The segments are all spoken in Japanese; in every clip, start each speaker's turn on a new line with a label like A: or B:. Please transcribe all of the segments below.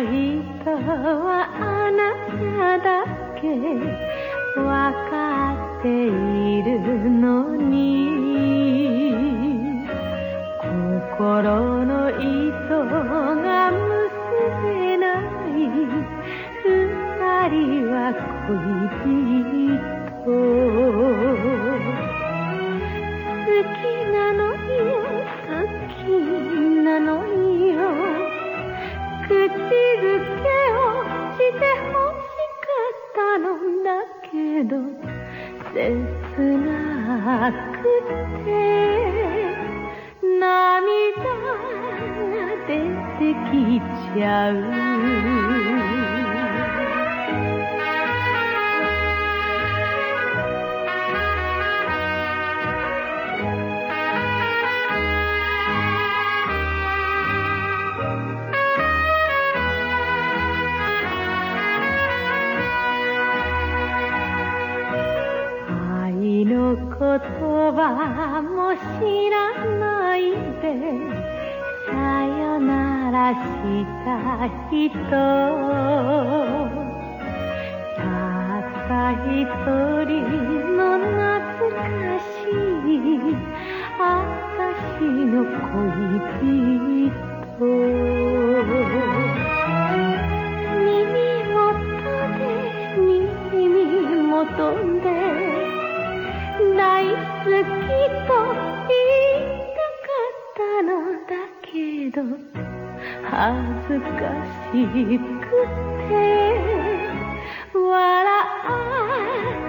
A: いとはあなただけわかっているのに。心の糸が結べない二人は恋人好きなのよ好きなのよ。口づけをして欲しかったのだけど切なくて涙が出てきちゃう。言葉も知らないでさよならした人。たった一人の懐かしい私の恋人。耳元で耳元で好きと言いたかったのだけど恥ずかしくて笑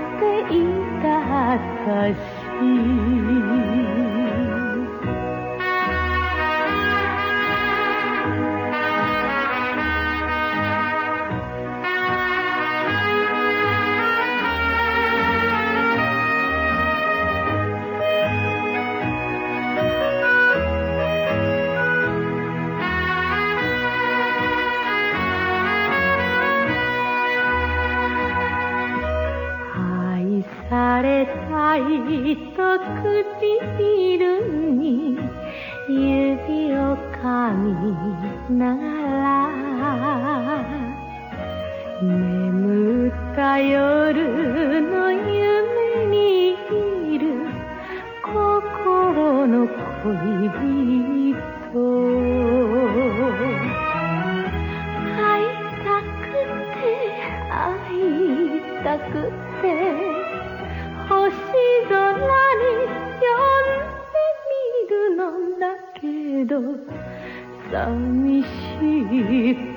A: っていた私れたいと唇に指を噛みながら眠った夜の夢にいる心の恋人。会いたくて会いたくて。ど寂しい。